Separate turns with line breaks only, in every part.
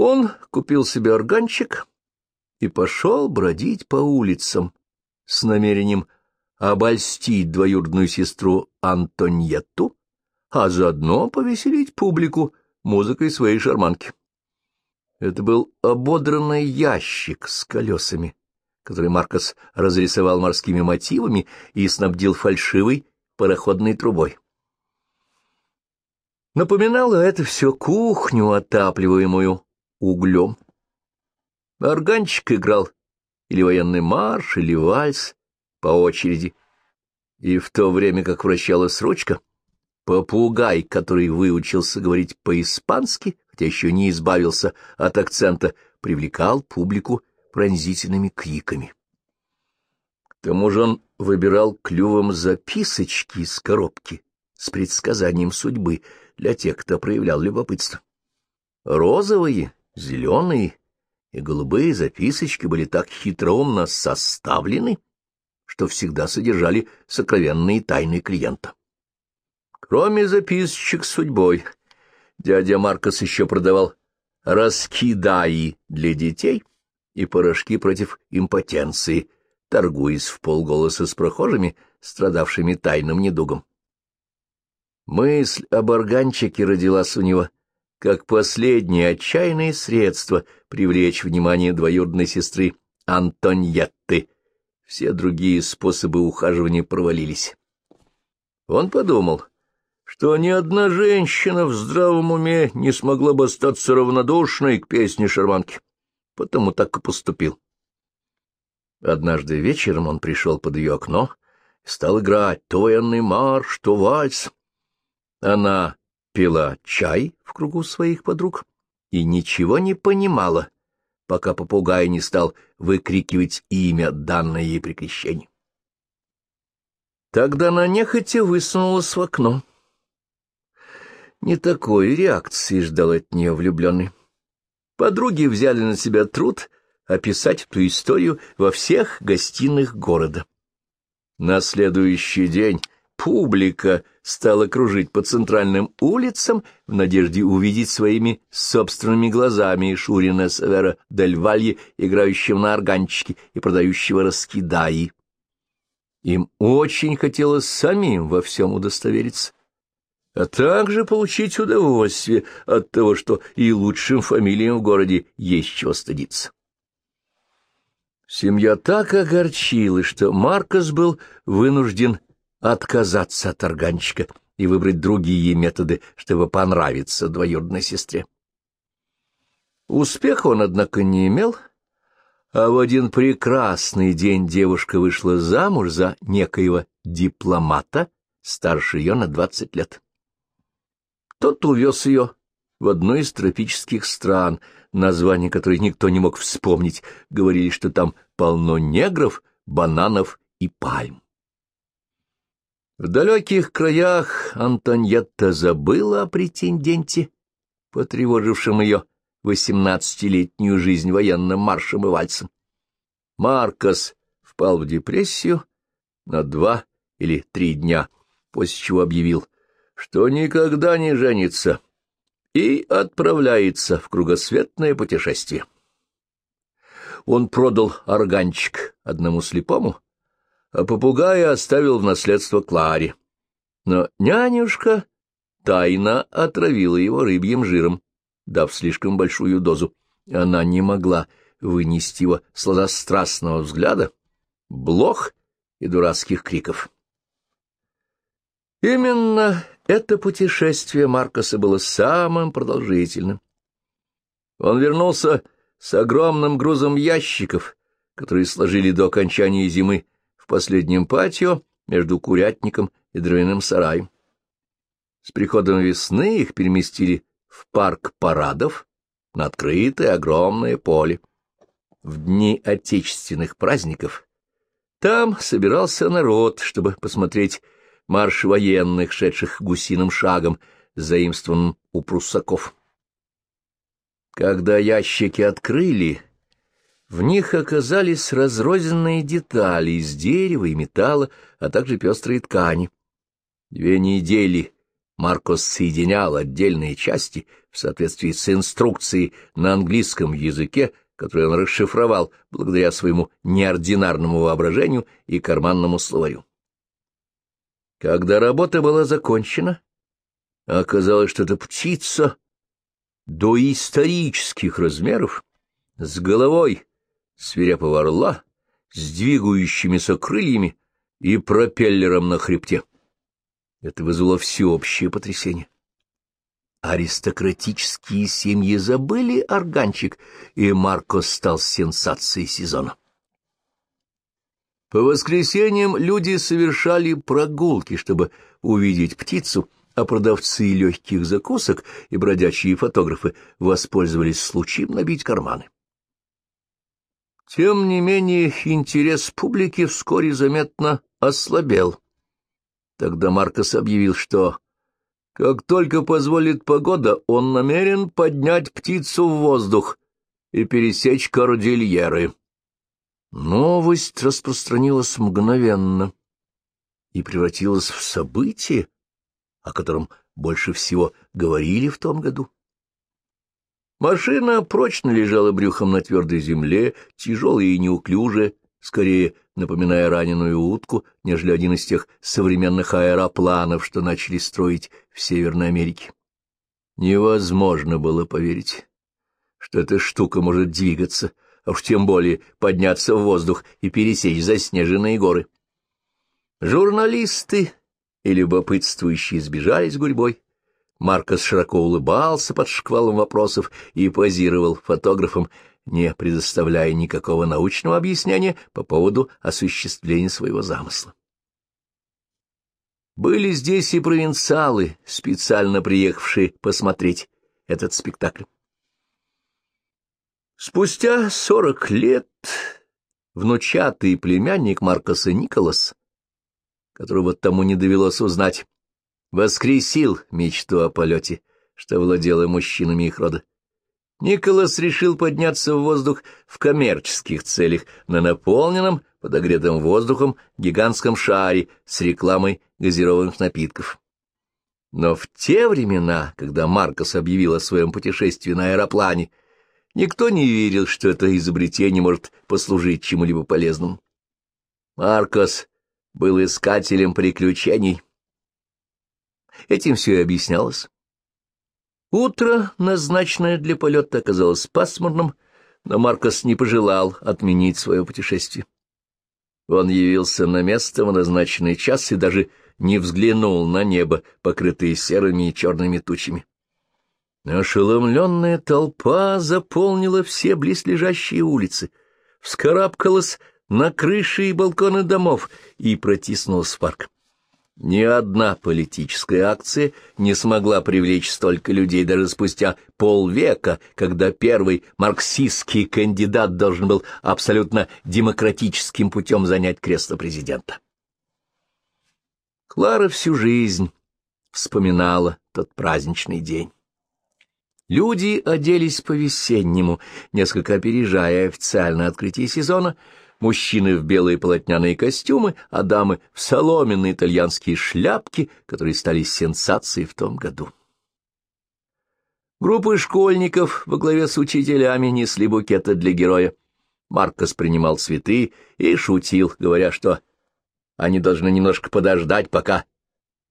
Он купил себе органчик и пошел бродить по улицам с намерением обольстить двоюродную сестру Антоньетту, а заодно повеселить публику музыкой своей шарманки. Это был ободранный ящик с колесами, который Маркос разрисовал морскими мотивами и снабдил фальшивой пароходной трубой. Напоминало это все кухню, отапливаемую углем. Органчик играл или военный марш, или вальс по очереди. И в то время, как вращалась ручка, попугай, который выучился говорить по-испански, хотя еще не избавился от акцента, привлекал публику пронзительными криками. К тому же он выбирал клювом записочки из коробки с предсказанием судьбы для тех, кто проявлял любопытство. Розовые, зеленые и голубые записочки были так хитроумно составлены, что всегда содержали сокровенные тайны клиента. Кроме записочек с судьбой, дядя Маркос еще продавал раскидаи для детей и порошки против импотенции, торгуясь в полголоса с прохожими, страдавшими тайным недугом. Мысль об органчике родилась у него как последнее отчаянное средство привлечь внимание двоюродной сестры Антоньетты. Все другие способы ухаживания провалились. Он подумал, что ни одна женщина в здравом уме не смогла бы остаться равнодушной к песне шарманки, потому так и поступил. Однажды вечером он пришел под ее окно и стал играть то военный марш, то вальс. Она пила чай в кругу своих подруг и ничего не понимала, пока попугай не стал выкрикивать имя, данное ей при крещении. Тогда она нехотя высунулась в окно. Не такой реакции ждал от нее влюбленный. Подруги взяли на себя труд описать эту историю во всех гостиных города. На следующий день публика стала кружить по центральным улицам в надежде увидеть своими собственными глазами Шурина Савера Дель Валье, играющего на органчике и продающего раскидаи. Им очень хотелось самим во всем удостовериться, а также получить удовольствие от того, что и лучшим фамилиям в городе есть чего стыдиться. Семья так огорчилась, что Маркос был вынужден отказаться от органчика и выбрать другие методы, чтобы понравиться двоюродной сестре. Успеха он, однако, не имел, а в один прекрасный день девушка вышла замуж за некоего дипломата, старше ее на двадцать лет. Тот увез ее в одну из тропических стран, название которой никто не мог вспомнить, говорили, что там полно негров, бананов и пальм. В далеких краях Антоньетта забыла о претенденте, потревожившем ее восемнадцатилетнюю жизнь военным маршем и вальсом. Маркос впал в депрессию на два или три дня, после чего объявил, что никогда не женится и отправляется в кругосветное путешествие. Он продал органчик одному слепому, а попугая оставил в наследство Кларе. Но нянюшка тайно отравила его рыбьим жиром, дав слишком большую дозу. Она не могла вынести его сладострастного взгляда, блох и дурацких криков. Именно это путешествие Маркоса было самым продолжительным. Он вернулся с огромным грузом ящиков, которые сложили до окончания зимы последнем патио между курятником и дровяным сараем. С приходом весны их переместили в парк парадов на открытое огромное поле. В дни отечественных праздников там собирался народ, чтобы посмотреть марш военных, шедших гусиным шагом, заимствованным у пруссаков. Когда ящики открыли, в них оказались разрозненные детали из дерева и металла, а также пестрые ткани. Две недели Маркос соединял отдельные части в соответствии с инструкцией на английском языке, которую он расшифровал благодаря своему неординарному воображению и карманному словарю. Когда работа была закончена, оказалось, что эта птица доисторических размеров, с головой свирепого орла, с двигающимися крыльями и пропеллером на хребте. Это вызвало всеобщее потрясение. Аристократические семьи забыли органчик, и Марко стал сенсацией сезона. По воскресеньям люди совершали прогулки, чтобы увидеть птицу, а продавцы легких закусок и бродячие фотографы воспользовались случаем набить карманы. Тем не менее, интерес публики вскоре заметно ослабел. Тогда Маркос объявил, что, как только позволит погода, он намерен поднять птицу в воздух и пересечь кордильеры. Новость распространилась мгновенно и превратилась в событие, о котором больше всего говорили в том году. Машина прочно лежала брюхом на твердой земле, тяжелая и неуклюжая, скорее напоминая раненую утку, нежели один из тех современных аэропланов, что начали строить в Северной Америке. Невозможно было поверить, что эта штука может двигаться, а уж тем более подняться в воздух и пересечь заснеженные горы. Журналисты и любопытствующие сбежались гурьбой. Маркос широко улыбался под шквалом вопросов и позировал фотографом, не предоставляя никакого научного объяснения по поводу осуществления своего замысла. Были здесь и провинциалы, специально приехавшие посмотреть этот спектакль. Спустя сорок лет внучатый племянник Маркоса Николас, которого тому не довелось узнать, воскресил мечту о полете, что владело мужчинами их рода. Николас решил подняться в воздух в коммерческих целях на наполненном, подогретым воздухом гигантском шаре с рекламой газированных напитков. Но в те времена, когда Маркос объявил о своем путешествии на аэроплане, никто не верил, что это изобретение может послужить чему-либо полезному. Маркос был искателем приключений, Этим все и объяснялось. Утро, назначенное для полета, оказалось пасмурным, но Маркос не пожелал отменить свое путешествие. Он явился на место в назначенный час и даже не взглянул на небо, покрытое серыми и черными тучами. Ошеломленная толпа заполнила все близлежащие улицы, вскарабкалась на крыши и балконы домов и протиснулась в парк. Ни одна политическая акция не смогла привлечь столько людей даже спустя полвека, когда первый марксистский кандидат должен был абсолютно демократическим путем занять кресло президента. Клара всю жизнь вспоминала тот праздничный день. Люди оделись по-весеннему, несколько опережая официальное открытие сезона, мужчины в белые полотняные костюмы, а дамы в соломенные итальянские шляпки, которые стали сенсацией в том году. Группы школьников во главе с учителями несли букеты для героя. Маркос принимал цветы и шутил, говоря, что они должны немножко подождать, пока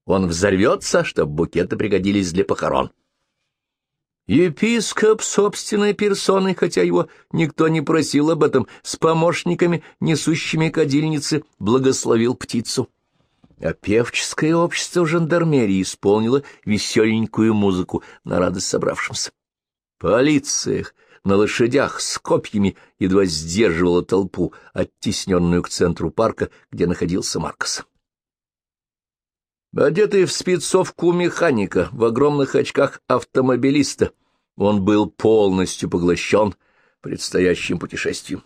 он взорвется, чтобы букеты пригодились для похорон. Епископ собственной персоной, хотя его никто не просил об этом, с помощниками, несущими кадильницы, благословил птицу. А певческое общество в жандармерии исполнило веселенькую музыку на радость собравшимся. Полиция на лошадях с копьями едва сдерживала толпу, оттесненную к центру парка, где находился Маркос. Одетый в спецовку механика, в огромных очках автомобилиста, он был полностью поглощен предстоящим путешествием.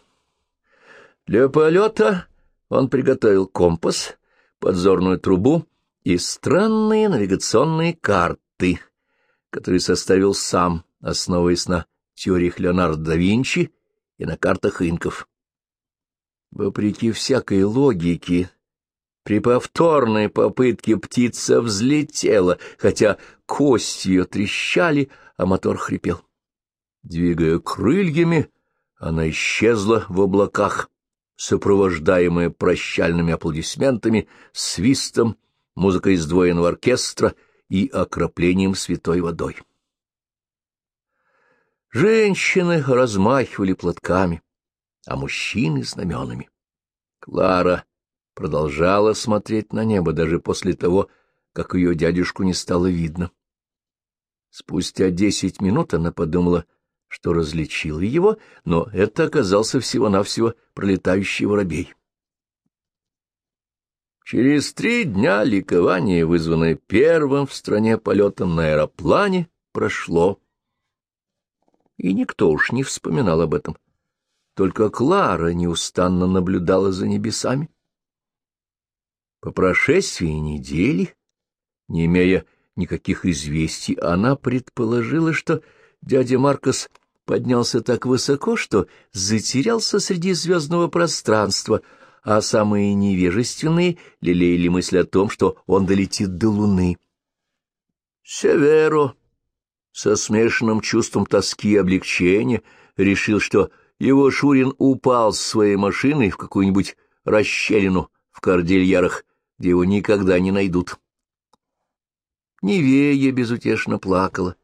Для полета он приготовил компас, подзорную трубу и странные навигационные карты, которые составил сам, основываясь на теориях Леонардо да Винчи и на картах инков. Вопреки всякой логике, При повторной попытке птица взлетела, хотя кости ее трещали, а мотор хрипел. Двигая крыльями, она исчезла в облаках, сопровождаемая прощальными аплодисментами, свистом, музыкой сдвоенного оркестра и окроплением святой водой. Женщины размахивали платками, а мужчины — знаменами. Клара продолжала смотреть на небо даже после того, как ее дядюшку не стало видно. Спустя десять минут она подумала, что различила его, но это оказался всего-навсего пролетающий воробей. Через три дня ликование, вызванное первым в стране полетом на аэроплане, прошло. И никто уж не вспоминал об этом. Только Клара неустанно наблюдала за небесами. По прошествии недели, не имея никаких известий, она предположила, что дядя Маркос поднялся так высоко, что затерялся среди звездного пространства, а самые невежественные лелеяли мысль о том, что он долетит до Луны. Северо, со смешанным чувством тоски и облегчения, решил, что его Шурин упал с своей машиной в какую-нибудь расщелину в кордильярах, где его никогда не найдут. Невея безутешно плакала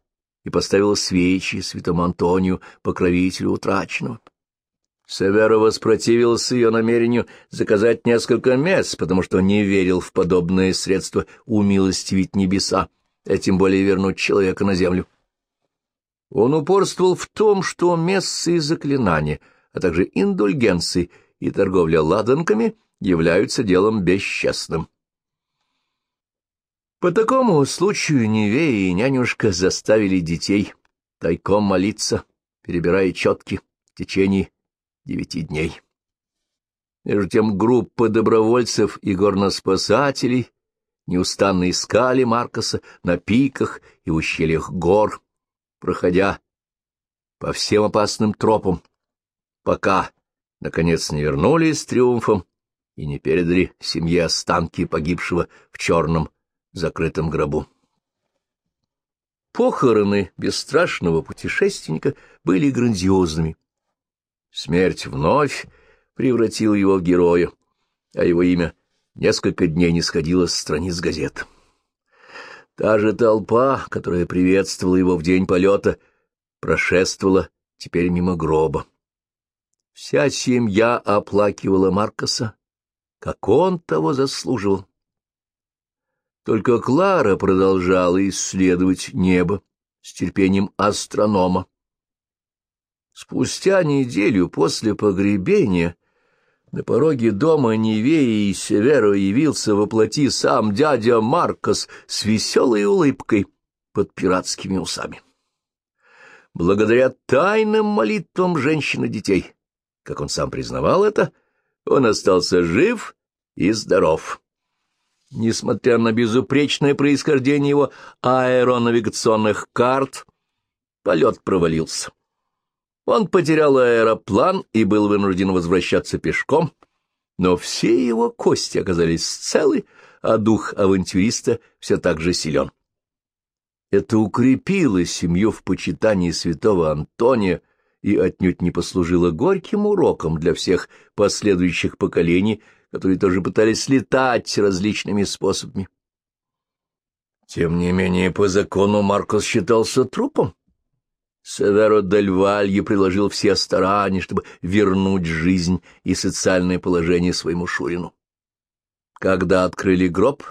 и поставила свечи святому Антонию, покровителю утраченного. Северо воспротивился ее намерению заказать несколько мест, потому что не верил в подобное средство умилостивить небеса, а тем более вернуть человека на землю. Он упорствовал в том, что мессы и заклинания, а также индульгенции и торговля ладанками — являются делом бесчестным. По такому случаю Невея и нянюшка заставили детей тайком молиться, перебирая четки в течение девяти дней. Между тем группа добровольцев и горноспасателей неустанно искали Маркоса на пиках и ущельях гор, проходя по всем опасным тропам, пока, наконец, не вернулись с триумфом и не передали семье останки погибшего в черном закрытом гробу. Похороны бесстрашного путешественника были грандиозными. Смерть вновь превратила его в героя, а его имя несколько дней не сходило с страниц газет. Та же толпа, которая приветствовала его в день полета, прошествовала теперь мимо гроба. Вся семья оплакивала Маркоса, как он того заслуживал. Только Клара продолжала исследовать небо с терпением астронома. Спустя неделю после погребения на пороге дома Невеи и Северо явился воплоти сам дядя Маркос с веселой улыбкой под пиратскими усами. Благодаря тайным молитвам женщин и детей, как он сам признавал это, — он остался жив и здоров. Несмотря на безупречное происхождение его аэронавигационных карт, полет провалился. Он потерял аэроплан и был вынужден возвращаться пешком, но все его кости оказались целы, а дух авантюриста все так же силен. Это укрепило семью в почитании святого Антония, и отнюдь не послужило горьким уроком для всех последующих поколений, которые тоже пытались летать различными способами. Тем не менее, по закону Маркос считался трупом. Северо дель Валье приложил все старания, чтобы вернуть жизнь и социальное положение своему Шурину. Когда открыли гроб,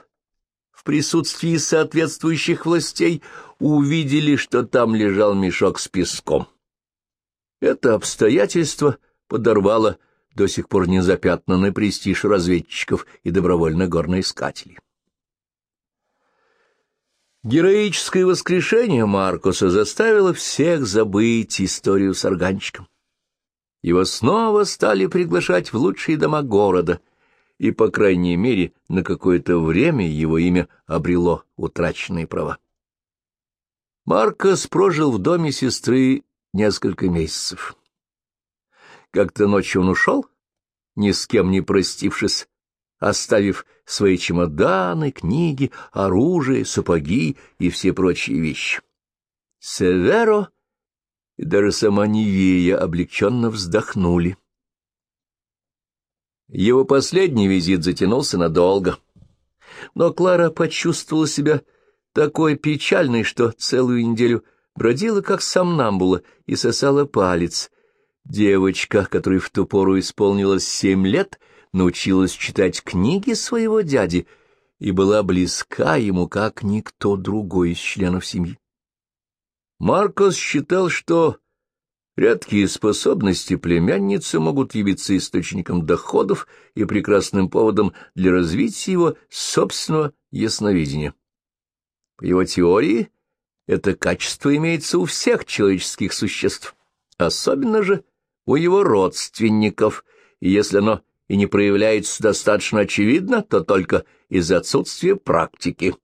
в присутствии соответствующих властей увидели, что там лежал мешок с песком. Это обстоятельство подорвало до сих пор незапятнанный престиж разведчиков и добровольных горноискателей. Героическое воскрешение Маркуса заставило всех забыть историю с органчиком. Его снова стали приглашать в лучшие дома города, и, по крайней мере, на какое-то время его имя обрело утраченные права. Маркос прожил в доме сестры несколько месяцев. Как-то ночью он ушел, ни с кем не простившись, оставив свои чемоданы, книги, оружие, сапоги и все прочие вещи. Северо и даже сама Невея облегченно вздохнули. Его последний визит затянулся надолго, но Клара почувствовала себя такой печальной, что целую неделю бродила как сомнамбула и сосала палец. Девочка, которой в ту пору исполнилось семь лет, научилась читать книги своего дяди и была близка ему, как никто другой из членов семьи. Маркос считал, что редкие способности племянницы могут явиться источником доходов и прекрасным поводом для развития его собственного ясновидения. По его теории, это качество имеется у всех человеческих существ, особенно же у его родственников, и если оно и не проявляется достаточно очевидно, то только из-за отсутствия практики.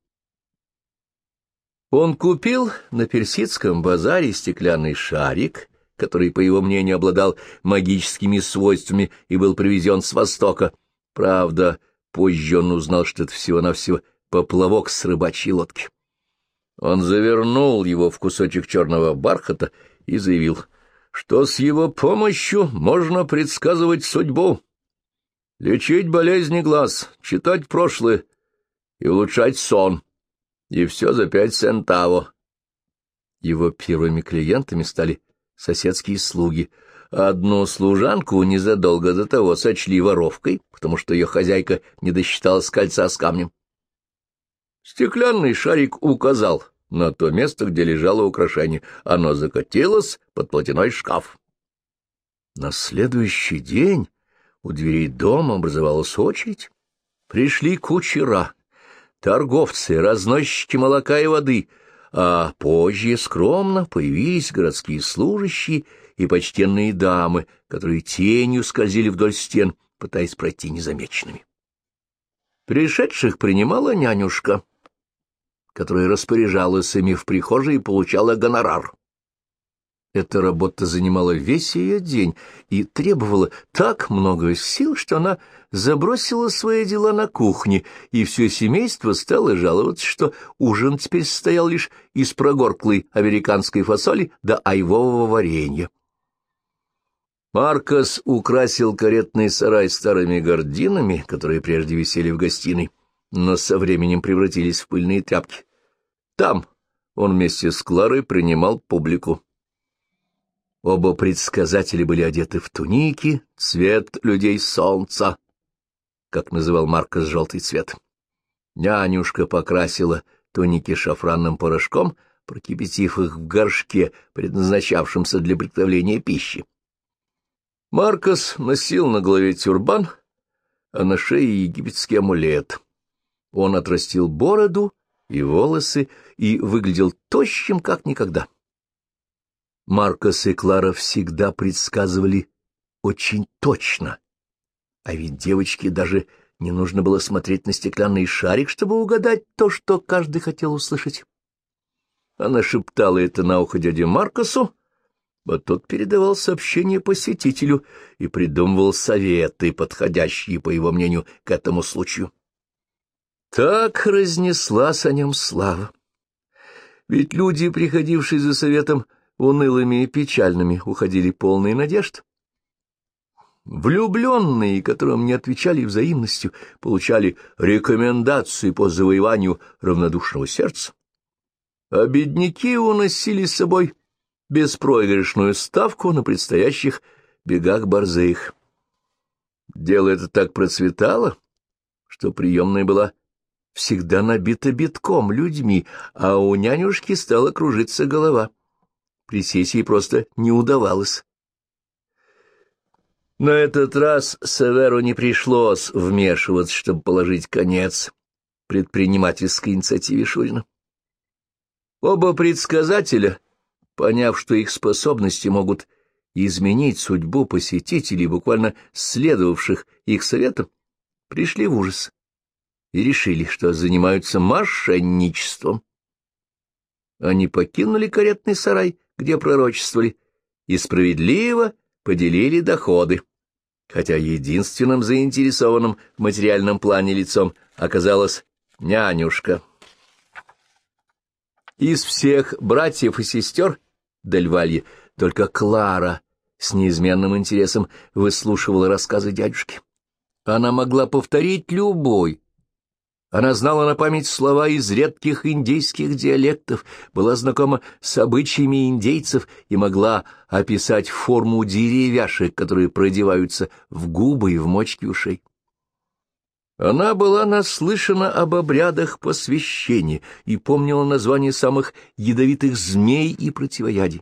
Он купил на персидском базаре стеклянный шарик, который, по его мнению, обладал магическими свойствами и был привезен с Востока. Правда, позже он узнал, что это всего-навсего поплавок с рыбачьей лодки. Он завернул его в кусочек черного бархата и заявил, что с его помощью можно предсказывать судьбу, лечить болезни глаз, читать прошлое и улучшать сон. И все за пять центаво. Его первыми клиентами стали соседские слуги. Одну служанку незадолго до того сочли воровкой, потому что ее хозяйка не досчитала с кольца с камнем. Стеклянный шарик указал на то место, где лежало украшение. Оно закатилось под платяной шкаф. На следующий день у дверей дома образовалась очередь. Пришли кучера, торговцы, разносчики молока и воды, а позже скромно появились городские служащие и почтенные дамы, которые тенью скользили вдоль стен, пытаясь пройти незамеченными. Пришедших принимала нянюшка, которая распоряжалась ими в прихожей и получала гонорар. Эта работа занимала весь ее день и требовала так много сил, что она забросила свои дела на кухне, и все семейство стало жаловаться, что ужин теперь состоял лишь из прогорклой американской фасоли до айвового варенья. Маркос украсил каретный сарай старыми гардинами, которые прежде висели в гостиной, но со временем превратились в пыльные тряпки. Там он вместе с Кларой принимал публику. Оба предсказателя были одеты в туники, цвет людей солнца, как называл Маркос желтый цвет. Нянюшка покрасила туники шафранным порошком, прокипятив их в горшке, предназначавшемся для приготовления пищи. Маркос носил на голове тюрбан, а на шее египетский амулет. Он отрастил бороду и волосы и выглядел тощим, как никогда. Маркос и Клара всегда предсказывали очень точно. А ведь девочке даже не нужно было смотреть на стеклянный шарик, чтобы угадать то, что каждый хотел услышать. Она шептала это на ухо дяде Маркосу, а тот передавал сообщение посетителю и придумывал советы, подходящие, по его мнению, к этому случаю. Так разнеслась о нем слава. Ведь люди, приходившие за советом, унылыми и печальными уходили полные надежд. Влюбленные, которым не отвечали взаимностью, получали рекомендации по завоеванию равнодушного сердца. А бедняки уносили с собой беспроигрышную ставку на предстоящих бегах борзых. Дело это так процветало, что приемная была всегда набита битком людьми, а у нянюшки стала кружиться голова. Присесть ей просто не удавалось. На этот раз Северу не пришлось вмешиваться, чтобы положить конец предпринимательской инициативе Шурина. Оба предсказателя, поняв, что их способности могут изменить судьбу посетителей, буквально следовавших их советам, пришли в ужас и решили, что занимаются мошенничеством. Они покинули каретный сарай где пророчествовали, и справедливо поделили доходы. хотя единственным заинтересованным в материальном плане лицом оказалась нянюшка. Из всех братьев и сестер Дельвалье только Клара с неизменным интересом выслушивала рассказы дядюшки. Она могла повторить любой, она знала на память слова из редких индейских диалектов, была знакома с обычаями индейцев и могла описать форму деревяшек, которые продеваются в губы и в мочки ушей. Она была наслышана об обрядах посвящения и помнила название самых ядовитых змей и противоядий.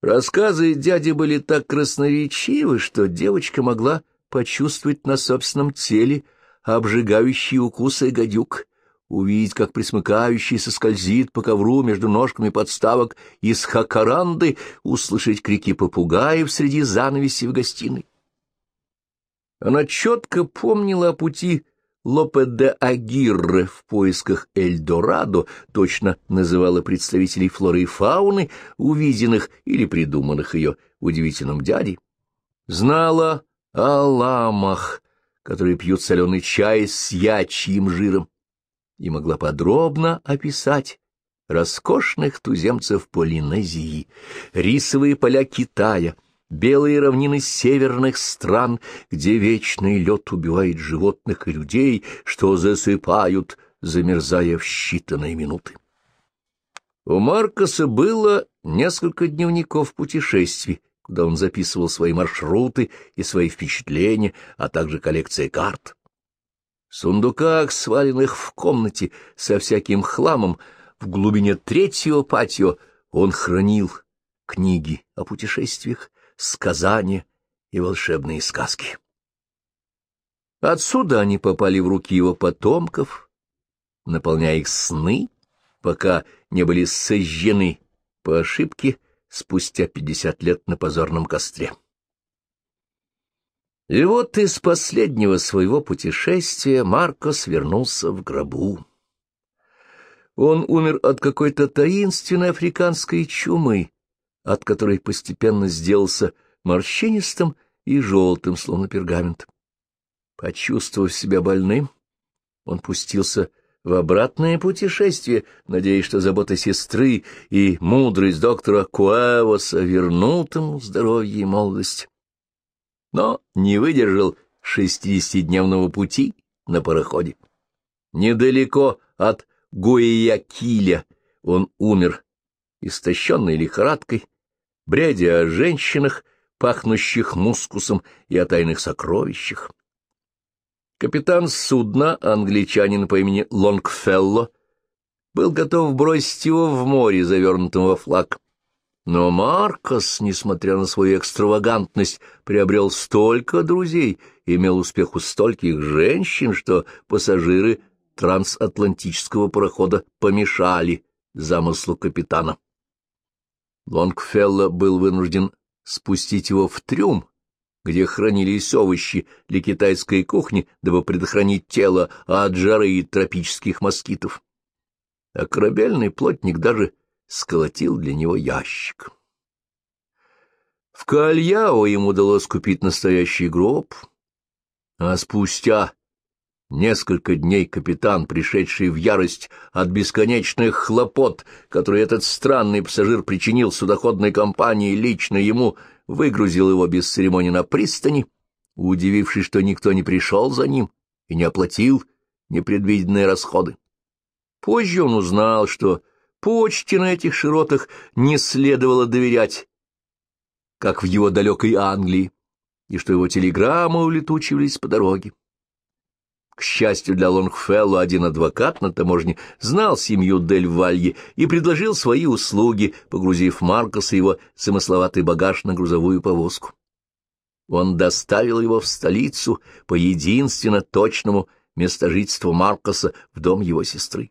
Рассказы дяди были так красноречивы, что девочка могла почувствовать на собственном теле — обжигающие укусы гадюк, увидеть, как присмыкающийся скользит по ковру между ножками подставок из хакаранды, услышать крики попугаев среди занавесей в гостиной. Она четко помнила о пути Лопе де Агирре в поисках Эльдорадо, точно называла представителей флоры и фауны, увиденных или придуманных ее удивительным дядей. Знала о ламах, которые пьют соленый чай с ячьим жиром, и могла подробно описать роскошных туземцев Полинезии, рисовые поля Китая, белые равнины северных стран, где вечный лед убивает животных и людей, что засыпают, замерзая в считанные минуты. У Маркоса было несколько дневников путешествий, куда он записывал свои маршруты и свои впечатления, а также коллекция карт. В сундуках, сваленных в комнате со всяким хламом, в глубине третьего патио он хранил книги о путешествиях, сказания и волшебные сказки. Отсюда они попали в руки его потомков, наполняя их сны, пока не были сожжены по ошибке спустя пятьдесят лет на позорном костре. И вот из последнего своего путешествия Маркос вернулся в гробу. Он умер от какой-то таинственной африканской чумы, от которой постепенно сделался морщинистым и желтым, словно пергамент. Почувствовав себя больным, он пустился в обратное путешествие, надеясь, что забота сестры и мудрость доктора Куэвоса вернут ему здоровье и молодость. Но не выдержал шестидесятидневного пути на пароходе. Недалеко от Гуэякиля он умер, истощенный лихорадкой, бредя о женщинах, пахнущих мускусом и о тайных сокровищах. Капитан судна, англичанин по имени Лонгфелло, был готов бросить его в море, завернутым во флаг. Но Маркос, несмотря на свою экстравагантность, приобрел столько друзей, имел успех у стольких женщин, что пассажиры трансатлантического парохода помешали замыслу капитана. Лонгфелло был вынужден спустить его в трюм, где хранились овощи для китайской кухни, дабы предохранить тело от жары и тропических москитов. А корабельный плотник даже сколотил для него ящик. В Кальяо ему удалось купить настоящий гроб, а спустя несколько дней капитан, пришедший в ярость от бесконечных хлопот, которые этот странный пассажир причинил судоходной компании лично ему, выгрузил его без церемонии на пристани, удивившись, что никто не пришел за ним и не оплатил непредвиденные расходы. Позже он узнал, что почте на этих широтах не следовало доверять, как в его далекой Англии, и что его телеграммы улетучивались по дороге. К счастью для Лонгфелло, один адвокат на таможне знал семью Дель Валье и предложил свои услуги, погрузив Маркоса и его замысловатый багаж на грузовую повозку. Он доставил его в столицу по единственно точному местожительству Маркоса в дом его сестры.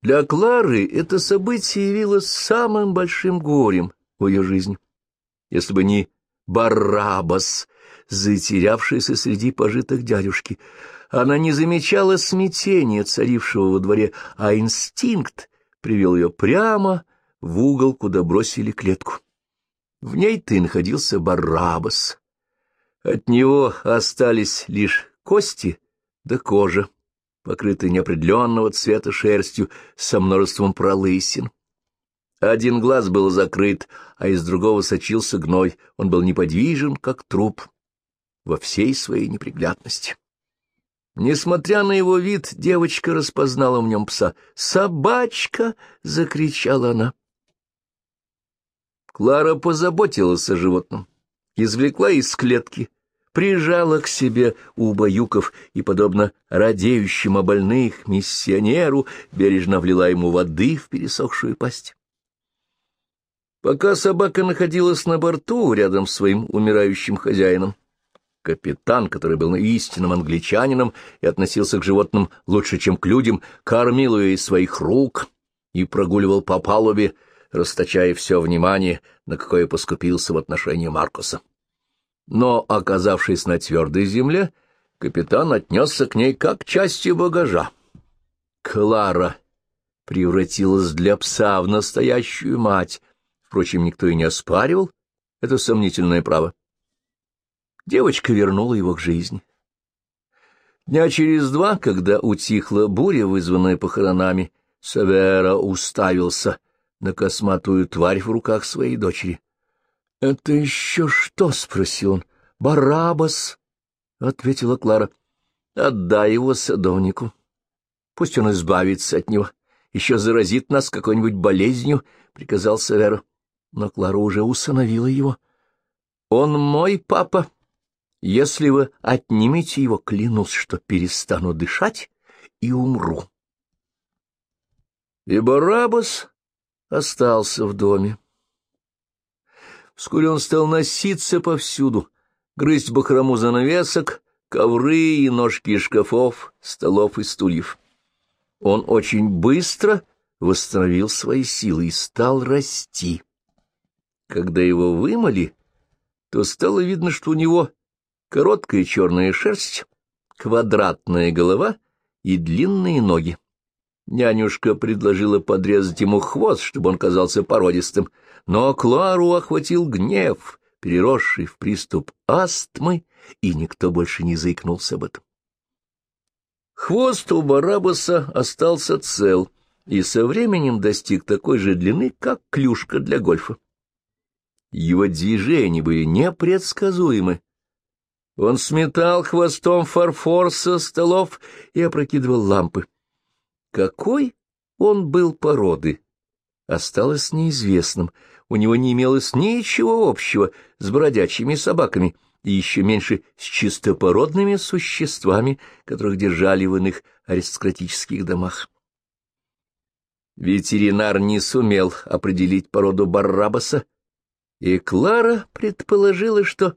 Для Клары это событие явилось самым большим горем в ее жизни. Если бы не Барабас, затерявшаяся среди пожиток дядюшки. Она не замечала смятения, царившего во дворе, а инстинкт привел ее прямо в угол, куда бросили клетку. В ней-то и находился Барабас. От него остались лишь кости да кожа, покрытая неопределенного цвета шерстью со множеством пролысин. Один глаз был закрыт, а из другого сочился гной. Он был неподвижен, как труп, во всей своей неприглядности. Несмотря на его вид, девочка распознала в нем пса. «Собачка!» — закричала она. Клара позаботилась о животном, извлекла из клетки, прижала к себе убаюков и, подобно радеющим о больных, миссионеру бережно влила ему воды в пересохшую пасть. Пока собака находилась на борту рядом с своим умирающим хозяином, Капитан, который был истинным англичанином и относился к животным лучше, чем к людям, кормил ее из своих рук и прогуливал по палубе, расточая все внимание, на какое поскупился в отношении Маркуса. Но, оказавшись на твердой земле, капитан отнесся к ней как к части багажа. Клара превратилась для пса в настоящую мать. Впрочем, никто и не оспаривал это сомнительное право. Девочка вернула его к жизни. Дня через два, когда утихла буря, вызванная похоронами, Савера уставился на косматую тварь в руках своей дочери. — Это еще что? — спросил он. — Барабас, — ответила Клара. — Отдай его садовнику. Пусть он избавится от него. Еще заразит нас какой-нибудь болезнью, — приказал Савера. Но Клара уже усыновила его. — Он мой папа, если вы отнимете его, клянусь, что перестану дышать и умру. И Барабас остался в доме. Вскоре он стал носиться повсюду, грызть бахрому занавесок, ковры и ножки шкафов, столов и стульев. Он очень быстро восстановил свои силы и стал расти. Когда его вымыли, то стало видно, что у него короткая черная шерсть, квадратная голова и длинные ноги. Нянюшка предложила подрезать ему хвост, чтобы он казался породистым, но Клару охватил гнев, переросший в приступ астмы, и никто больше не заикнулся об этом. Хвост у Барабаса остался цел и со временем достиг такой же длины, как клюшка для гольфа. Его движения были непредсказуемы, он сметал хвостом фарфор со столов и опрокидывал лампы. Какой он был породы, осталось неизвестным. У него не имелось ничего общего с бродячими собаками и еще меньше с чистопородными существами, которых держали в иных аристократических домах. Ветеринар не сумел определить породу Баррабаса, и Клара предположила, что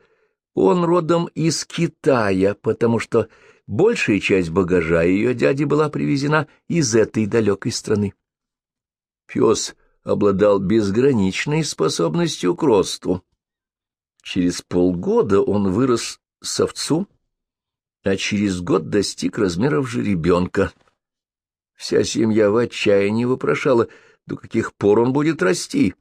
он родом из Китая, потому что большая часть багажа ее дяди была привезена из этой далекой страны. Пес обладал безграничной способностью к росту. Через полгода он вырос с овцу, а через год достиг размеров жеребенка. Вся семья в отчаянии вопрошала, до каких пор он будет расти.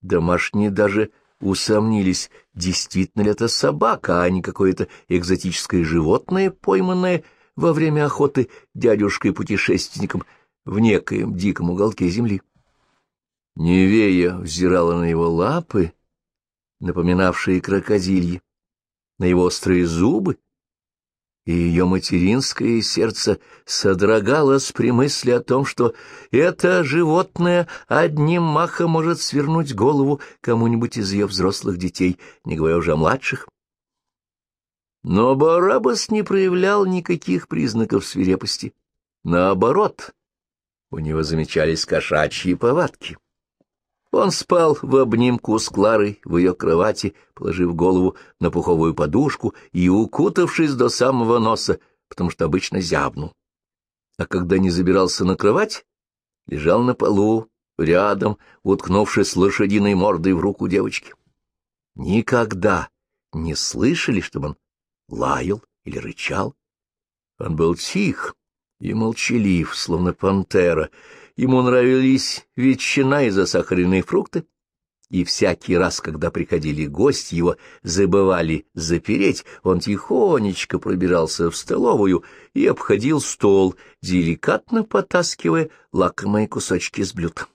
Домашние даже усомнились, действительно ли это собака, а не какое-то экзотическое животное, пойманное во время охоты дядюшкой-путешественником в некоем диком уголке земли. Невея взирала на его лапы, напоминавшие крокодильи, на его острые зубы, и ее материнское сердце содрогалось при мысли о том, что это животное одним махом может свернуть голову кому-нибудь из ее взрослых детей, не говоря уже о младших. Но Барабас не проявлял никаких признаков свирепости. Наоборот, у него замечались кошачьи повадки. Он спал в обнимку с Кларой в ее кровати, положив голову на пуховую подушку и укутавшись до самого носа, потому что обычно зябнул. А когда не забирался на кровать, лежал на полу, рядом, уткнувшись лошадиной мордой в руку девочки. Никогда не слышали, чтобы он лаял или рычал. Он был тих и молчалив, словно пантера, Ему нравились ветчина и засахаренные фрукты, и всякий раз, когда приходили гости, его забывали запереть, он тихонечко пробирался в столовую и обходил стол, деликатно потаскивая лакомые кусочки с блюд.